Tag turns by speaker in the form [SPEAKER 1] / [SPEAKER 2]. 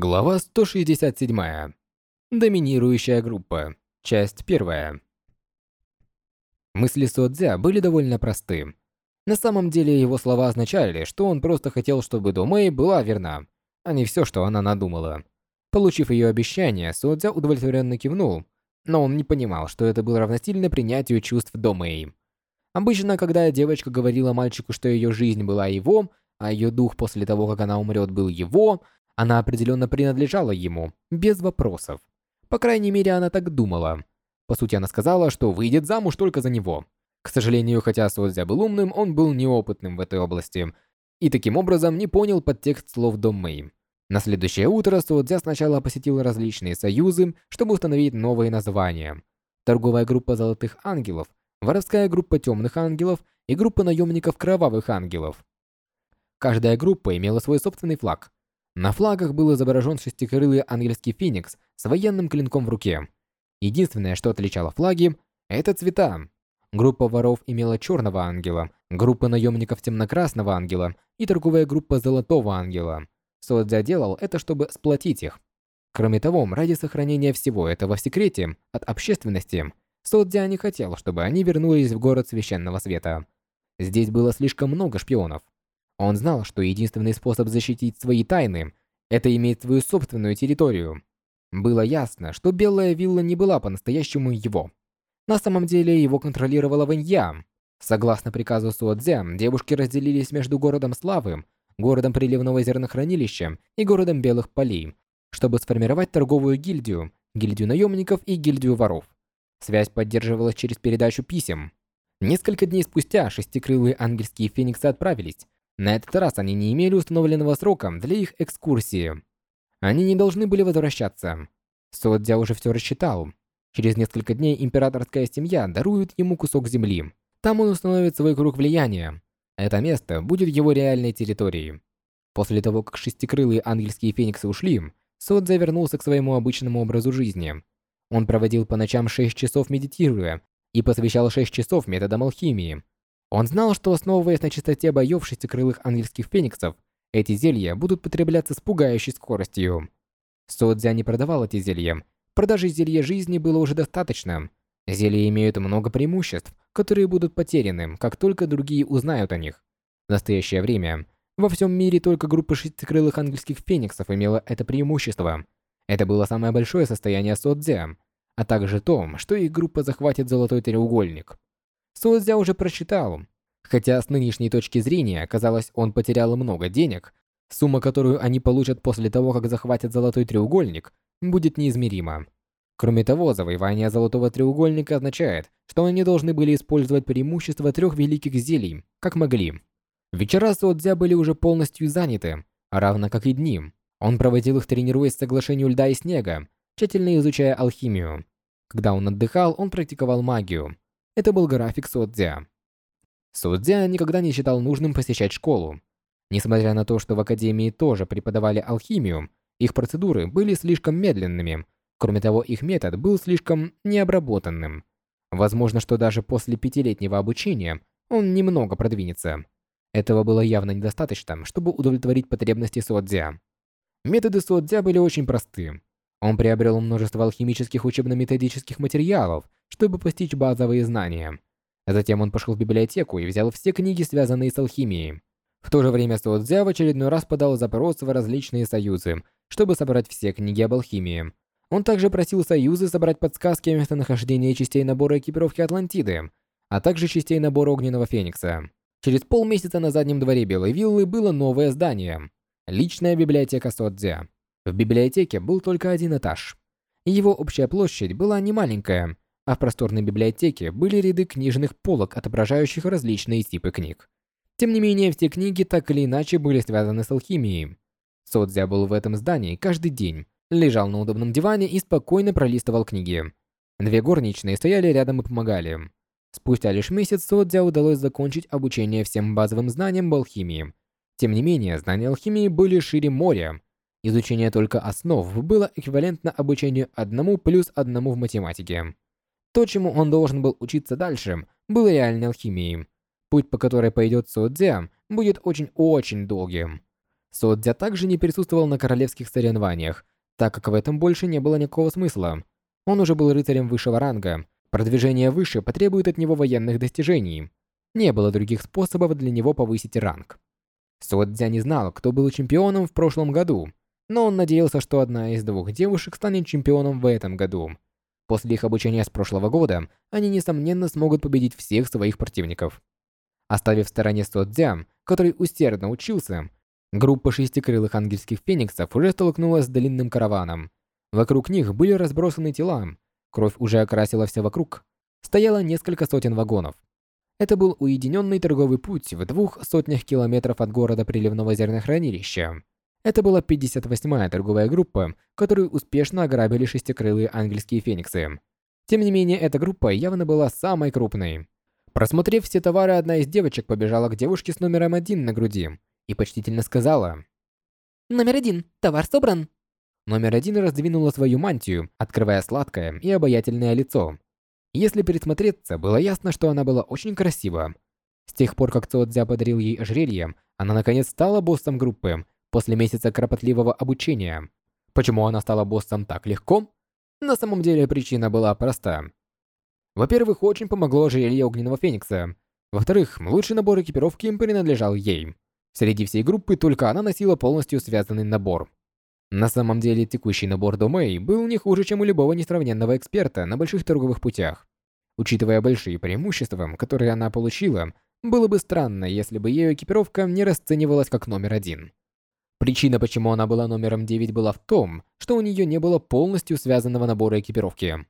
[SPEAKER 1] Глава 167. Доминирующая группа. Часть 1. Мысли Содзя были довольно просты. На самом деле его слова означали, что он просто хотел, чтобы Домэй была верна, а не все, что она надумала. Получив ее обещание, Содзя удовлетворенно кивнул, но он не понимал, что это было равносильно принятию чувств Домэй. Обычно, когда девочка говорила мальчику, что ее жизнь была его, а ее дух после того, как она умрет, был его – она определенно принадлежала ему, без вопросов. По крайней мере, она так думала. По сути, она сказала, что выйдет замуж только за него. К сожалению, хотя Содзя был умным, он был неопытным в этой области. И таким образом не понял подтекст слов Дом Мэй. На следующее утро Содзя сначала посетил различные союзы, чтобы установить новые названия. Торговая группа Золотых Ангелов, воровская группа Темных Ангелов и группа наемников Кровавых Ангелов. Каждая группа имела свой собственный флаг, на флагах был изображен шестикрылый ангельский феникс с военным клинком в руке. Единственное, что отличало флаги, это цвета. Группа воров имела черного ангела, группа наемников темно-красного ангела и торговая группа золотого ангела. Содзя делал это, чтобы сплотить их. Кроме того, ради сохранения всего этого в секрете от общественности, Содзя не хотел, чтобы они вернулись в город священного света. Здесь было слишком много шпионов. Он знал, что единственный способ защитить свои тайны – это иметь свою собственную территорию. Было ясно, что Белая Вилла не была по-настоящему его. На самом деле его контролировала Вэнья. Согласно приказу Суодзе, девушки разделились между городом Славы, городом Приливного зернохранилища и городом Белых Полей, чтобы сформировать торговую гильдию, гильдию наемников и гильдию воров. Связь поддерживалась через передачу писем. Несколько дней спустя шестикрылые ангельские фениксы отправились, на этот раз они не имели установленного срока для их экскурсии. Они не должны были возвращаться. Содзя уже все рассчитал. Через несколько дней императорская семья дарует ему кусок земли. Там он установит свой круг влияния. Это место будет его реальной территорией. После того, как шестикрылые ангельские фениксы ушли, Содзя вернулся к своему обычному образу жизни. Он проводил по ночам 6 часов медитируя и посвящал 6 часов методам алхимии. Он знал, что основываясь на частоте боев шестикрылых ангельских фениксов, эти зелья будут потребляться с пугающей скоростью. Содзя не продавал эти зелья. Продажи зелья жизни было уже достаточно. Зелья имеют много преимуществ, которые будут потеряны, как только другие узнают о них. В настоящее время во всем мире только группа шестикрылых ангельских фениксов имела это преимущество. Это было самое большое состояние Содзя, а также то, что их группа захватит золотой треугольник. Суэцзя уже прочитал. Хотя с нынешней точки зрения, казалось, он потерял много денег, сумма, которую они получат после того, как захватят Золотой Треугольник, будет неизмерима. Кроме того, завоевание Золотого Треугольника означает, что они должны были использовать преимущество трех великих зелий, как могли. Вечера Суодзя были уже полностью заняты, равно как и дни. Он проводил их, тренируясь соглашению льда и снега, тщательно изучая алхимию. Когда он отдыхал, он практиковал магию. Это был график Содзя. Содзя никогда не считал нужным посещать школу. Несмотря на то, что в академии тоже преподавали алхимию, их процедуры были слишком медленными. Кроме того, их метод был слишком необработанным. Возможно, что даже после пятилетнего обучения он немного продвинется. Этого было явно недостаточно, чтобы удовлетворить потребности Содзя. Методы Содзя были очень просты. Он приобрел множество алхимических учебно-методических материалов, чтобы постичь базовые знания. Затем он пошел в библиотеку и взял все книги, связанные с алхимией. В то же время Суодзя в очередной раз подал запрос в различные союзы, чтобы собрать все книги об алхимии. Он также просил союзы собрать подсказки о местонахождении частей набора экипировки Атлантиды, а также частей набора Огненного Феникса. Через полмесяца на заднем дворе Белой Виллы было новое здание – личная библиотека Содзя. В библиотеке был только один этаж. Его общая площадь была немаленькая, а в просторной библиотеке были ряды книжных полок, отображающих различные типы книг. Тем не менее, все книги так или иначе были связаны с алхимией. Содзя был в этом здании каждый день, лежал на удобном диване и спокойно пролистывал книги. Две горничные стояли рядом и помогали. Спустя лишь месяц Содзя удалось закончить обучение всем базовым знаниям об алхимии. Тем не менее, знания алхимии были шире моря. Изучение только основ было эквивалентно обучению одному плюс одному в математике. То, чему он должен был учиться дальше, было реальной алхимией. Путь, по которой пойдет Содзя, будет очень-очень долгим. Содзя также не присутствовал на королевских соревнованиях, так как в этом больше не было никакого смысла. Он уже был рыцарем высшего ранга. Продвижение выше потребует от него военных достижений. Не было других способов для него повысить ранг. Содзя не знал, кто был чемпионом в прошлом году, но он надеялся, что одна из двух девушек станет чемпионом в этом году. После их обучения с прошлого года, они, несомненно, смогут победить всех своих противников. Оставив в стороне Содзя, который усердно учился, группа шестикрылых ангельских фениксов уже столкнулась с длинным караваном. Вокруг них были разбросаны тела, кровь уже окрасила все вокруг. Стояло несколько сотен вагонов. Это был уединенный торговый путь в двух сотнях километров от города приливного зернохранилища. Это была 58-я торговая группа, которую успешно ограбили шестикрылые ангельские фениксы. Тем не менее, эта группа явно была самой крупной. Просмотрев все товары, одна из девочек побежала к девушке с номером один на груди и почтительно сказала.
[SPEAKER 2] «Номер один, товар собран».
[SPEAKER 1] Номер один раздвинула свою мантию, открывая сладкое и обаятельное лицо. Если присмотреться, было ясно, что она была очень красива. С тех пор, как Цоцзя подарил ей ожерелье, она наконец стала боссом группы, после месяца кропотливого обучения. Почему она стала боссом так легко? На самом деле причина была проста. Во-первых, очень помогло ожерелье Огненного Феникса. Во-вторых, лучший набор экипировки им принадлежал ей. Среди всей группы только она носила полностью связанный набор. На самом деле, текущий набор Домэй был не хуже, чем у любого несравненного эксперта на больших торговых путях. Учитывая большие преимущества, которые она получила, было бы странно, если бы ее экипировка не расценивалась как номер один. Причина, почему она была номером 9, была в том, что у нее не было полностью связанного набора экипировки.